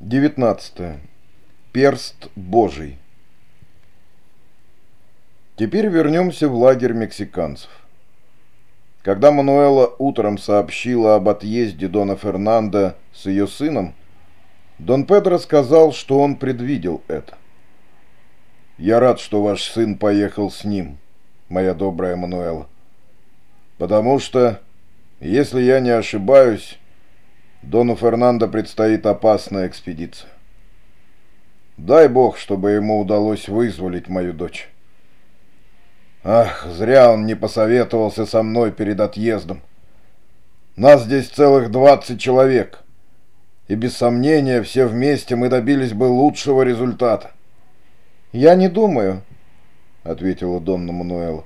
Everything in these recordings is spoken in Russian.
19. Перст Божий. Теперь вернемся в лагерь мексиканцев. Когда Мануэла утром сообщила об отъезде Дона Фернандо с ее сыном, Дон Педро сказал, что он предвидел это. «Я рад, что ваш сын поехал с ним, моя добрая Мануэла, потому что, если я не ошибаюсь, Дону Фернандо предстоит опасная экспедиция. Дай бог, чтобы ему удалось вызволить мою дочь. Ах, зря он не посоветовался со мной перед отъездом. Нас здесь целых двадцать человек, и без сомнения все вместе мы добились бы лучшего результата. «Я не думаю», — ответила Донна Мануэла.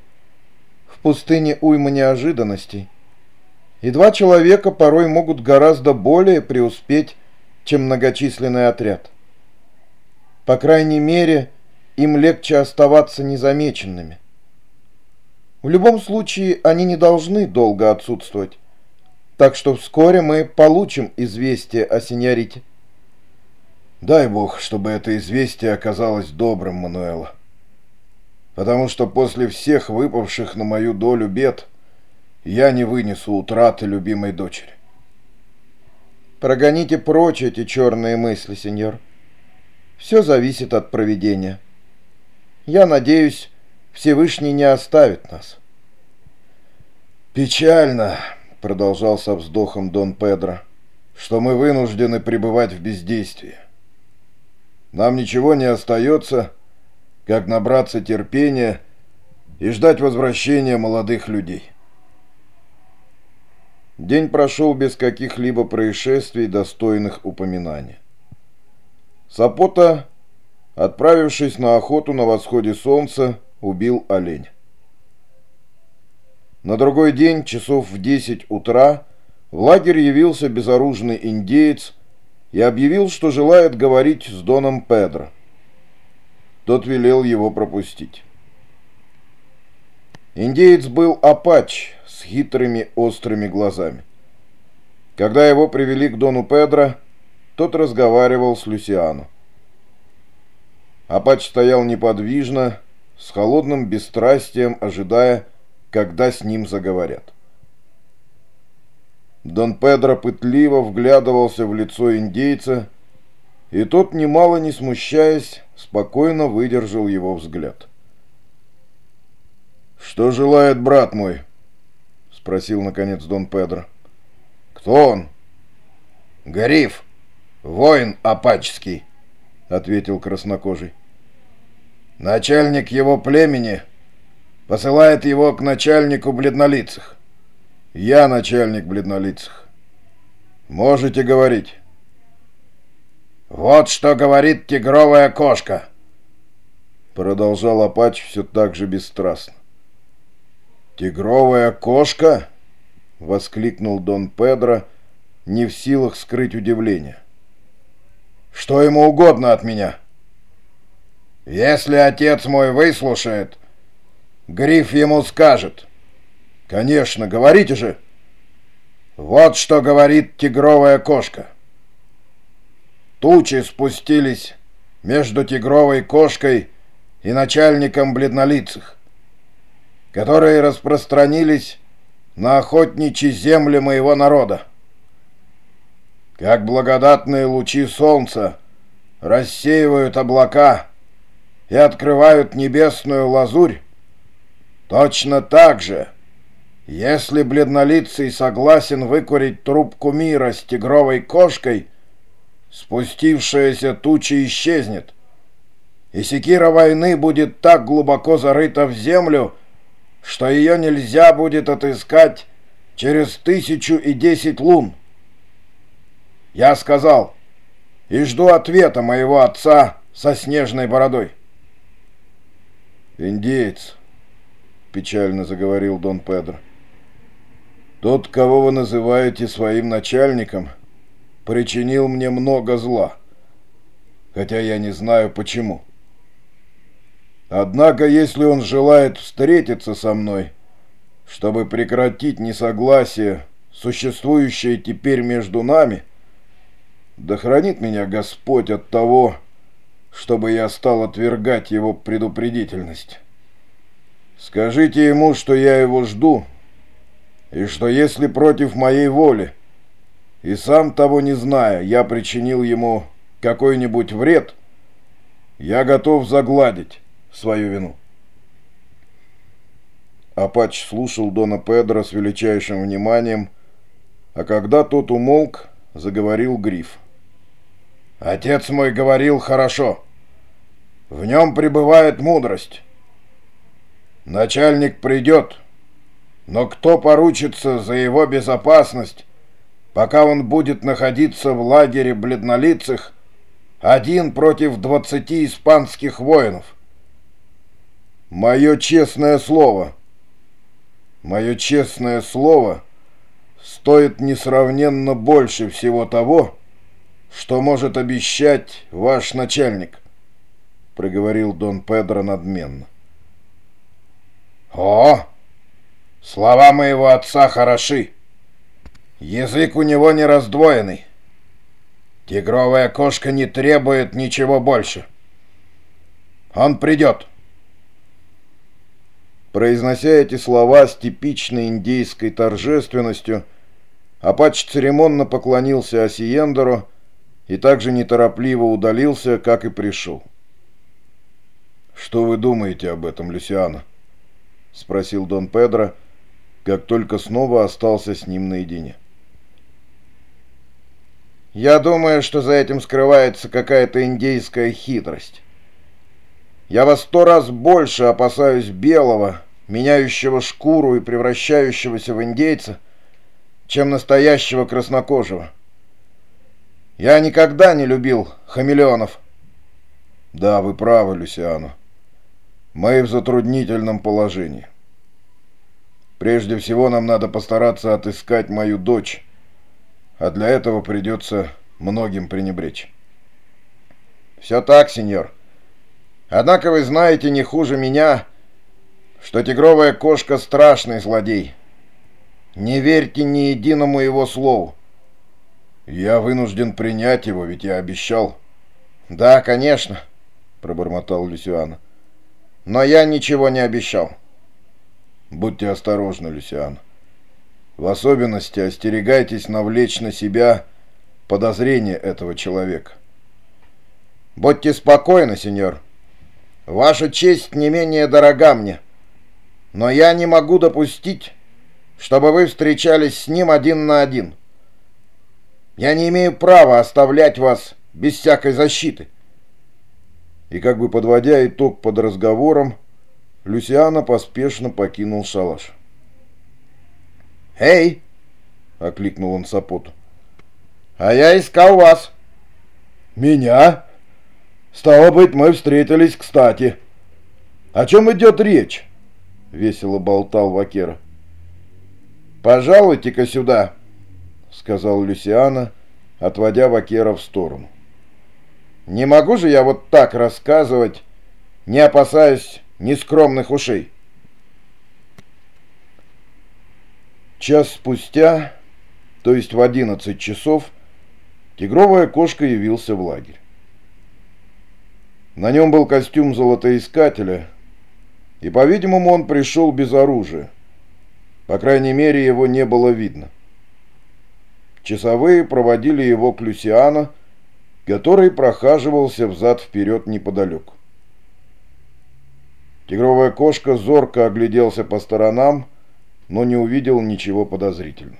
«В пустыне уйма неожиданностей» и два человека порой могут гораздо более преуспеть, чем многочисленный отряд. По крайней мере, им легче оставаться незамеченными. В любом случае, они не должны долго отсутствовать, так что вскоре мы получим известие о сеньорите. Дай бог, чтобы это известие оказалось добрым, Мануэла. Потому что после всех выпавших на мою долю бед я не вынесу утраты любимой дочери. Прогоните прочь эти черные мысли, сеньор. Все зависит от проведения. Я надеюсь, Всевышний не оставит нас. Печально, продолжал со вздохом Дон Педро, что мы вынуждены пребывать в бездействии. Нам ничего не остается, как набраться терпения и ждать возвращения молодых людей. День прошел без каких-либо происшествий, достойных упоминания. Сапота, отправившись на охоту на восходе солнца, убил олень. На другой день, часов в 10 утра, в лагерь явился безоружный индеец и объявил, что желает говорить с Доном Педро. Тот велел его пропустить. Индеец был апач, с хитрыми острыми глазами. Когда его привели к Дону Педро, тот разговаривал с Люсиану. Апач стоял неподвижно, с холодным бесстрастием, ожидая, когда с ним заговорят. Дон Педро пытливо вглядывался в лицо индейца, и тот, немало не смущаясь, спокойно выдержал его взгляд. «Что желает брат мой?» — спросил, наконец, Дон Педро. «Кто он?» «Гриф, воин апаческий», — ответил краснокожий. «Начальник его племени посылает его к начальнику бледнолицых. Я начальник бледнолицых. Можете говорить». «Вот что говорит тигровая кошка», — продолжал Апач все так же бесстрастно. «Тигровая кошка?» — воскликнул Дон Педро, не в силах скрыть удивление. «Что ему угодно от меня?» «Если отец мой выслушает, Гриф ему скажет». «Конечно, говорите же!» «Вот что говорит тигровая кошка». Тучи спустились между тигровой кошкой и начальником бледнолицых которые распространились на охотничьи земли моего народа. Как благодатные лучи солнца рассеивают облака и открывают небесную лазурь, точно так же, если бледнолицый согласен выкурить трубку мира с тигровой кошкой, спустившаяся туча исчезнет, и секира войны будет так глубоко зарыта в землю, что ее нельзя будет отыскать через тысячу и десять лун. Я сказал и жду ответа моего отца со снежной бородой. «Индеец», — печально заговорил Дон Педро, — «тот, кого вы называете своим начальником, причинил мне много зла, хотя я не знаю почему». Однако, если он желает встретиться со мной, чтобы прекратить несогласие, существующее теперь между нами, Да хранит меня Господь от того, чтобы я стал отвергать его предупредительность. Скажите ему, что я его жду, и что если против моей воли, и сам того не зная, я причинил ему какой-нибудь вред, я готов загладить свою вину. Апач слушал Дона Педро с величайшим вниманием, а когда тот умолк, заговорил Гриф. «Отец мой говорил хорошо. В нем пребывает мудрость. Начальник придет, но кто поручится за его безопасность, пока он будет находиться в лагере бледнолицых, один против двадцати испанских воинов? Мое честное слово — Мое честное слово стоит несравненно больше всего того, что может обещать ваш начальник, проговорил Дон Педро надменно. О, слова моего отца хороши. Язык у него не раздвоенный. Тигровая кошка не требует ничего больше. Он придет. Произнося эти слова с типичной индейской торжественностью, Апач церемонно поклонился Осиендеру и также неторопливо удалился, как и пришел. «Что вы думаете об этом, Люсиана?» — спросил Дон Педро, как только снова остался с ним наедине. «Я думаю, что за этим скрывается какая-то индейская хитрость. Я во сто раз больше опасаюсь белого, меняющего шкуру и превращающегося в индейца, чем настоящего краснокожего. Я никогда не любил хамелеонов. Да, вы правы, Люсиано. Мы в затруднительном положении. Прежде всего нам надо постараться отыскать мою дочь, а для этого придется многим пренебречь. Все так, сеньор. Однако вы знаете не хуже меня, что тигровая кошка — страшный злодей. Не верьте ни единому его слову. Я вынужден принять его, ведь я обещал. Да, конечно, — пробормотал Люсиана. Но я ничего не обещал. Будьте осторожны, Люсиан. В особенности остерегайтесь навлечь на себя подозрение этого человека. Будьте спокойны, сеньор. Ваша честь не менее дорога мне. Но я не могу допустить, чтобы вы встречались с ним один на один. Я не имею права оставлять вас без всякой защиты. И как бы подводя итог под разговором, Люсиана поспешно покинул шалаш. «Эй!» — окликнул он Сапоту. «А я искал вас». «Меня?» Стало быть, мы встретились кстати. О чем идет речь? Весело болтал Вакера. «Пожалуйте-ка сюда», — сказал Люсиана, отводя Вакера в сторону. «Не могу же я вот так рассказывать, не опасаясь нескромных ушей». Час спустя, то есть в одиннадцать часов, тигровая кошка явился в лагерь. На нем был костюм золотоискателя, и, по-видимому, он пришел без оружия. По крайней мере, его не было видно. Часовые проводили его к Люсиану, который прохаживался взад-вперед неподалеку. Тигровая кошка зорко огляделся по сторонам, но не увидел ничего подозрительного.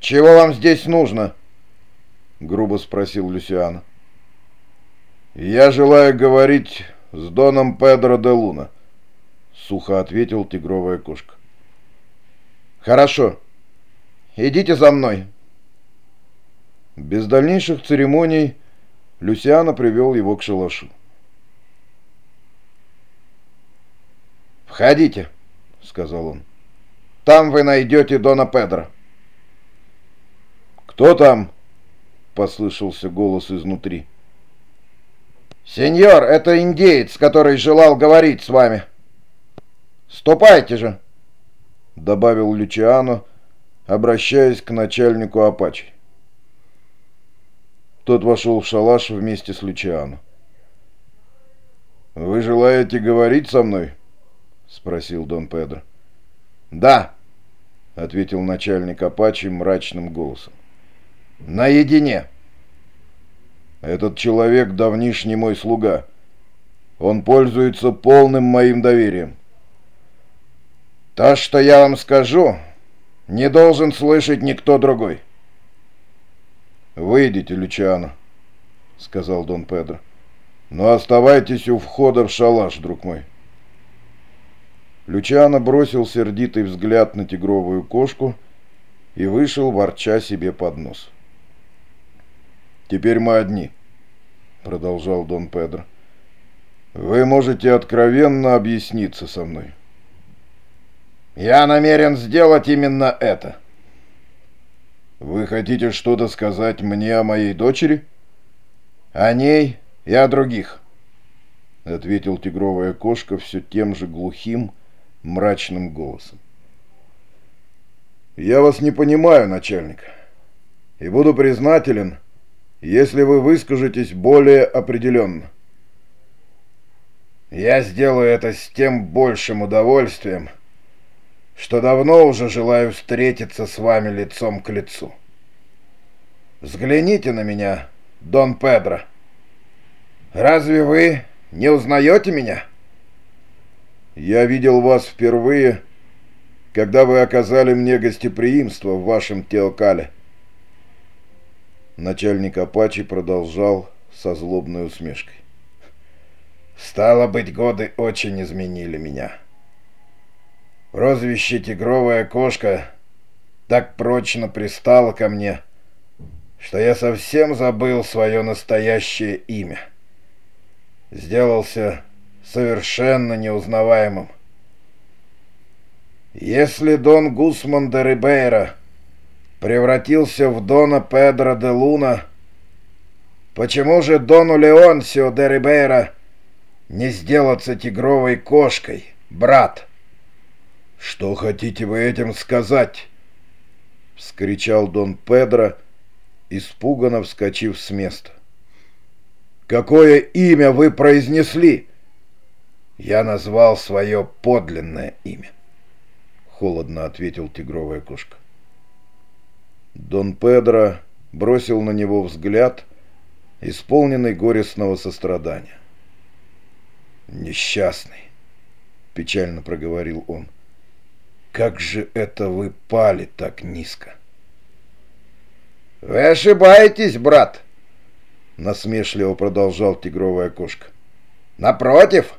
«Чего вам здесь нужно?» — грубо спросил Люсиана. «Я желаю говорить с Доном Педро де Луна», — сухо ответил тигровая кошка. «Хорошо. Идите за мной». Без дальнейших церемоний Люсиана привел его к шалашу. «Входите», — сказал он. «Там вы найдете Дона Педро». «Кто там?» — послышался голос изнутри. «Сеньор, это индеец, который желал говорить с вами». «Ступайте же», — добавил Лючиано, обращаясь к начальнику Апачи. Тот вошел в шалаш вместе с Лючиану. «Вы желаете говорить со мной?» — спросил Дон Педро. «Да», — ответил начальник Апачи мрачным голосом. «Наедине». «Этот человек давнишний мой слуга. Он пользуется полным моим доверием». «То, что я вам скажу, не должен слышать никто другой». «Выйдите, Лючано», — сказал Дон Педро. «Но оставайтесь у входа в шалаш, друг мой». Лючано бросил сердитый взгляд на тигровую кошку и вышел, ворча себе под нос. «Теперь мы одни», — продолжал Дон Педро. «Вы можете откровенно объясниться со мной». «Я намерен сделать именно это», «Вы хотите что-то сказать мне о моей дочери?» «О ней и о других», — ответил тигровая кошка все тем же глухим, мрачным голосом. «Я вас не понимаю, начальник, и буду признателен, если вы выскажетесь более определенно». «Я сделаю это с тем большим удовольствием», — что давно уже желаю встретиться с вами лицом к лицу. Взгляните на меня, Дон Педро. Разве вы не узнаете меня? Я видел вас впервые, когда вы оказали мне гостеприимство в вашем Теокале. Начальник Апачи продолжал со злобной усмешкой. «Стало быть, годы очень изменили меня». Прозвище «Тигровая кошка» так прочно пристало ко мне, что я совсем забыл свое настоящее имя. Сделался совершенно неузнаваемым. Если Дон Гусман де Рибейра превратился в Дона Педро де Луна, почему же Дону Леонсио де Рибейра не сделаться тигровой кошкой, брат?» «Что хотите вы этим сказать?» — вскричал Дон Педро, испуганно вскочив с места. «Какое имя вы произнесли?» «Я назвал свое подлинное имя», — холодно ответил тигровая кошка. Дон Педро бросил на него взгляд, исполненный горестного сострадания. «Несчастный», — печально проговорил он, — как же это вы пали так низко? Вы ошибаетесь, брат, насмешливо продолжал тигровая кошка. Напротив,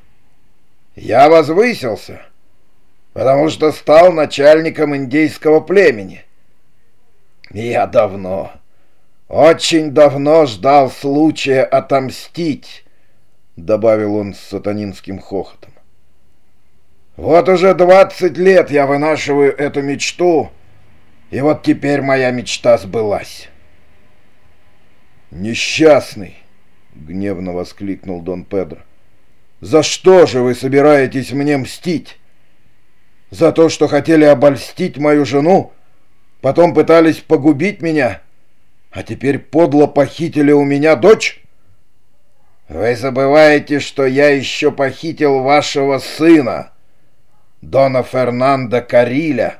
я возвысился, потому что стал начальником индейского племени. Я давно, очень давно ждал случая отомстить, добавил он с сатанинским хохотом. Вот уже двадцать лет я вынашиваю эту мечту, и вот теперь моя мечта сбылась. «Несчастный!» — гневно воскликнул Дон Педро. «За что же вы собираетесь мне мстить? За то, что хотели обольстить мою жену, потом пытались погубить меня, а теперь подло похитили у меня дочь?» «Вы забываете, что я еще похитил вашего сына!» Дона Фернандо Кариля,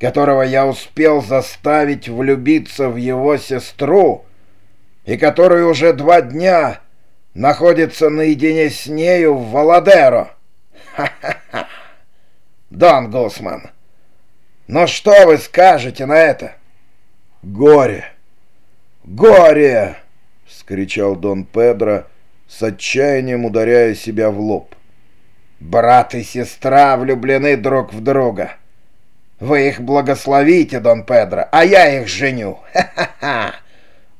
которого я успел заставить влюбиться в его сестру и который уже два дня находится наедине с нею в Валадеро. Ха-ха-ха! Дон Гусман, ну что вы скажете на это? Горе! Горе! — вскричал Дон Педро, с отчаянием ударяя себя в лоб. Брат и сестра влюблены друг в друга. Вы их благословите, Дон Педро, а я их женю. Ха-ха-ха!»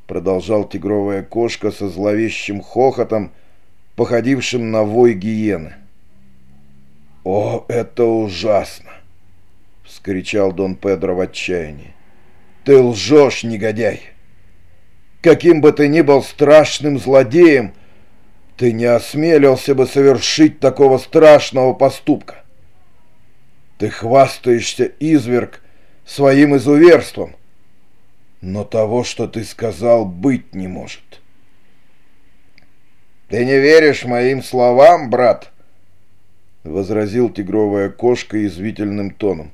Продолжал тигровая кошка со зловещим хохотом, походившим на вой гиены. «О, это ужасно!» — вскричал Дон Педро в отчаянии. «Ты лжешь, негодяй! Каким бы ты ни был страшным злодеем, — ты не осмелился бы совершить такого страшного поступка. Ты хвастаешься, изверг, своим изуверством. Но того, что ты сказал, быть не может. Ты не веришь моим словам, брат? Возразил тигровая кошка извительным тоном.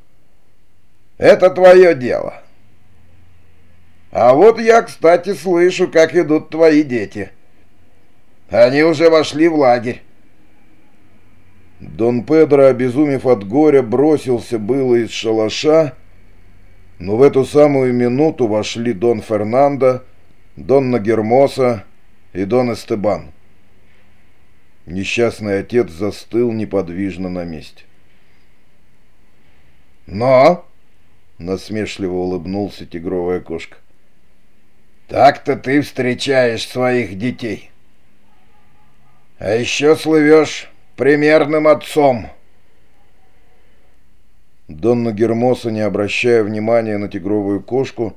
Это твое дело. А вот я, кстати, слышу, как идут твои дети. Они уже вошли в лагерь. Дон Педро, обезумев от горя, бросился было из шалаша, но в эту самую минуту вошли Дон Фернандо, Донна Гермоса и Дон Эстебан. Несчастный отец застыл неподвижно на месте. «Но!» — насмешливо улыбнулся тигровая кошка. «Так-то ты встречаешь своих детей. А еще слывешь примерным отцом». Донна Гермоса, не обращая внимания на тигровую кошку,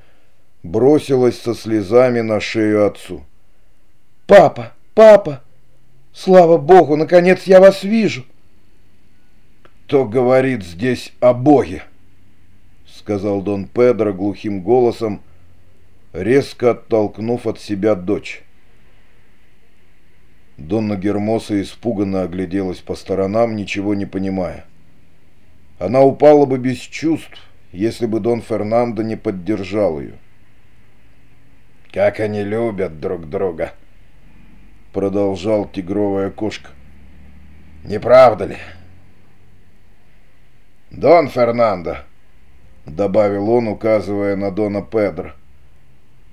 бросилась со слезами на шею отцу. «Папа! Папа! Слава Богу, наконец я вас вижу!» «Кто говорит здесь о Боге?» — сказал Дон Педро глухим голосом, резко оттолкнув от себя дочь. Донна Гермоса испуганно огляделась по сторонам, ничего не понимая. Она упала бы без чувств, если бы Дон Фернандо не поддержал ее. «Как они любят друг друга!» Продолжал тигровая кошка. «Не правда ли?» «Дон Фернандо!» Добавил он, указывая на Дона Педро.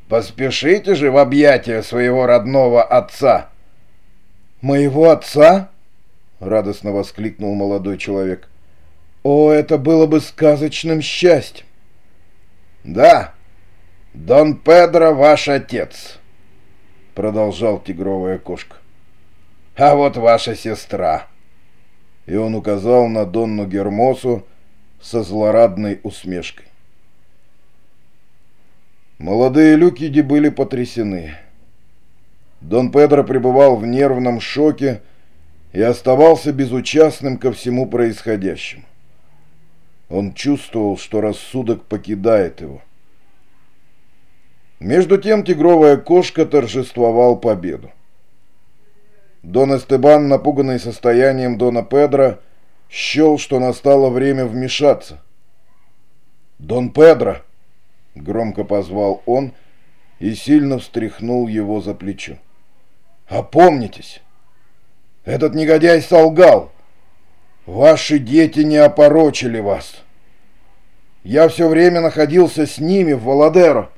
«Поспешите же в объятия своего родного отца!» «Моего отца?» — радостно воскликнул молодой человек. О, это было бы сказочным счастьем. Да, Дон Педро ваш отец, продолжал тигровая кошка. А вот ваша сестра. И он указал на Донну Гермосу со злорадной усмешкой. Молодые Люкиди были потрясены. Дон Педро пребывал в нервном шоке и оставался безучастным ко всему происходящему. Он чувствовал, что рассудок покидает его. Между тем тигровая кошка торжествовал победу. Дон Эстебан, напуганный состоянием Дона Педро, счел, что настало время вмешаться. «Дон Педро!» — громко позвал он и сильно встряхнул его за плечо. «Опомнитесь! Этот негодяй солгал!» Ваши дети не опорочили вас. Я все время находился с ними в Володеро.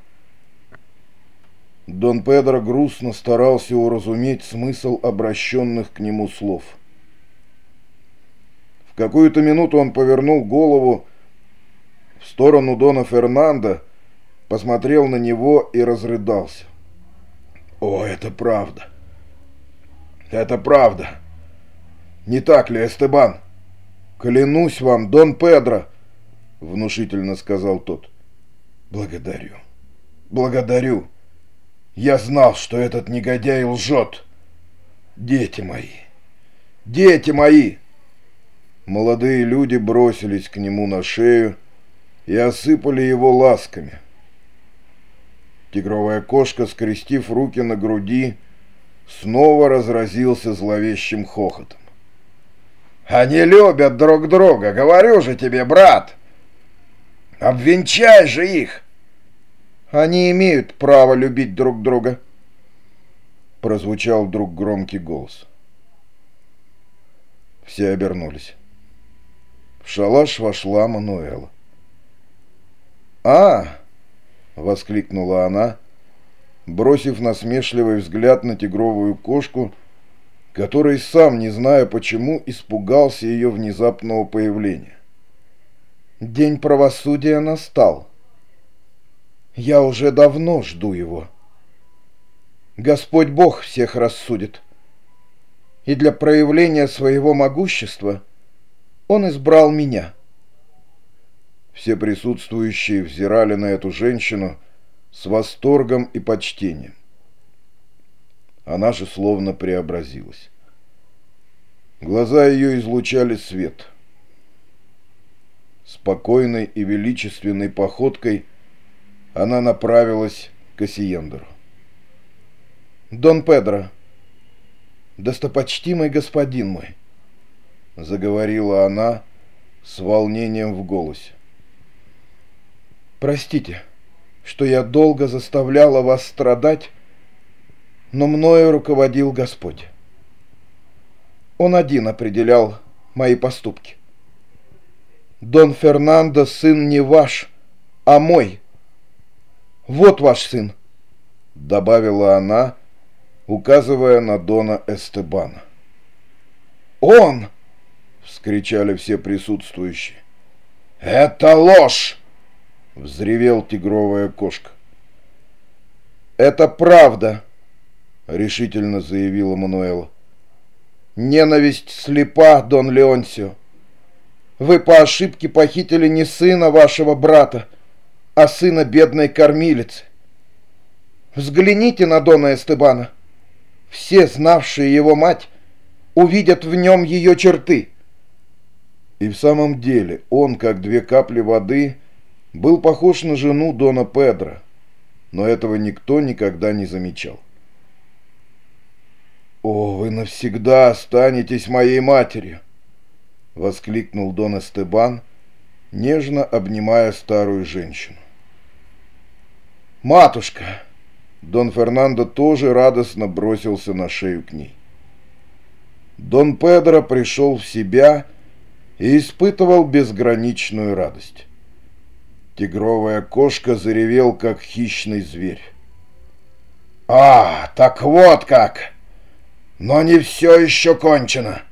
Дон Педро грустно старался уразуметь смысл обращенных к нему слов. В какую-то минуту он повернул голову в сторону Дона Фернандо, посмотрел на него и разрыдался. «О, это правда! Это правда! Не так ли, Эстебан?» «Клянусь вам, Дон Педро!» — внушительно сказал тот. «Благодарю, благодарю. Я знал, что этот негодяй лжет. Дети мои, дети мои!» Молодые люди бросились к нему на шею и осыпали его ласками. Тигровая кошка, скрестив руки на груди, снова разразился зловещим хохотом. Они любят друг друга, говорю же тебе, брат. Обвенчай же их. Они имеют право любить друг друга. Прозвучал вдруг громкий голос. Все обернулись. В шалаш вошла Мануэла. «А!» — воскликнула она, бросив насмешливый взгляд на тигровую кошку — который сам, не зная почему, испугался ее внезапного появления. День правосудия настал. Я уже давно жду его. Господь Бог всех рассудит. И для проявления своего могущества Он избрал меня. Все присутствующие взирали на эту женщину с восторгом и почтением. Она же словно преобразилась. Глаза ее излучали свет. Спокойной и величественной походкой она направилась к Осиендеру. «Дон Педро, достопочтимый господин мой», — заговорила она с волнением в голосе. «Простите, что я долго заставляла вас страдать, но мною руководил Господь. Он один определял мои поступки. Дон Фернандо сын не ваш, а мой. Вот ваш сын, — добавила она, указывая на Дона Эстебана. «Он!» — вскричали все присутствующие. «Это ложь!» — взревел тигровая кошка. «Это правда!» — решительно заявила Мануэла. «Ненависть слепа, Дон Леонсио. Вы по ошибке похитили не сына вашего брата, а сына бедной кормилицы. Взгляните на Дона Эстебана. Все, знавшие его мать, увидят в нем ее черты. И в самом деле он, как две капли воды, был похож на жену Дона Педро, но этого никто никогда не замечал. «О, вы навсегда останетесь моей матерью!» — воскликнул Дон Эстебан, нежно обнимая старую женщину. «Матушка!» Дон Фернандо тоже радостно бросился на шею к ней. Дон Педро пришел в себя и испытывал безграничную радость. Тигровая кошка заревел, как хищный зверь. «А, так вот как! Но не все еще кончено!»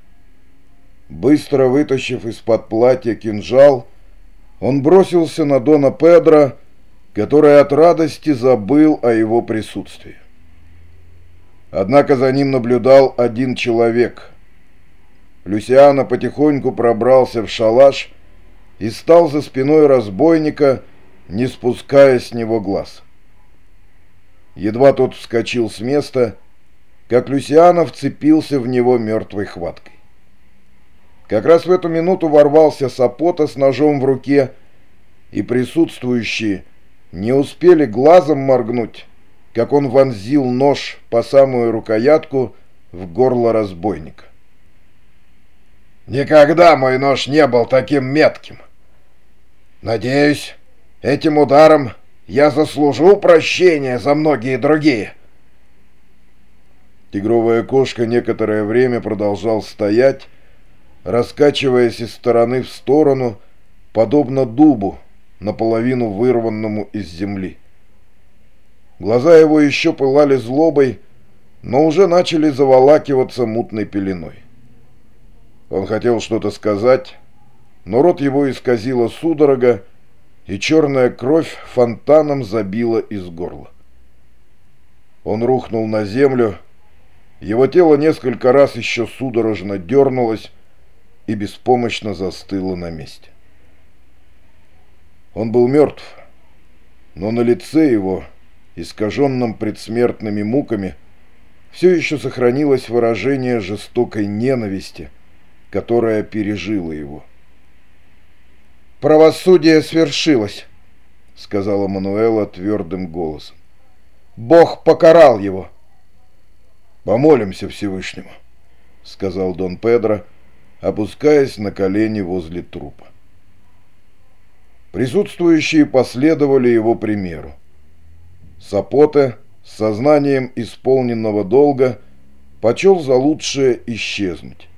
Быстро вытащив из-под платья кинжал, он бросился на Дона Педро, который от радости забыл о его присутствии. Однако за ним наблюдал один человек. Люсиано потихоньку пробрался в шалаш и стал за спиной разбойника, не спуская с него глаз. Едва тот вскочил с места, как Люсиано вцепился в него мертвой хваткой. Как раз в эту минуту ворвался Сапота с ножом в руке, и присутствующие не успели глазом моргнуть, как он вонзил нож по самую рукоятку в горло разбойника. «Никогда мой нож не был таким метким. Надеюсь, этим ударом я заслужу прощения за многие другие». Тигровая кошка некоторое время продолжал стоять, раскачиваясь из стороны в сторону, подобно дубу, наполовину вырванному из земли. Глаза его еще пылали злобой, но уже начали заволакиваться мутной пеленой. Он хотел что-то сказать, но рот его исказило судорога, и черная кровь фонтаном забила из горла. Он рухнул на землю, его тело несколько раз еще судорожно дернулось и беспомощно застыло на месте. Он был мертв, но на лице его, искаженном предсмертными муками, все еще сохранилось выражение жестокой ненависти, которая пережила его. «Правосудие свершилось», — сказала Мануэла твердым голосом. «Бог покарал его». «Помолимся Всевышнему», — сказал Дон Педро, опускаясь на колени возле трупа. Присутствующие последовали его примеру. Сапоте с сознанием исполненного долга почел за лучшее исчезнуть,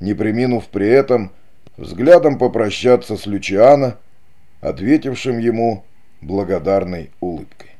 не приминув при этом взглядом попрощаться с Лючиано, ответившим ему благодарной улыбкой.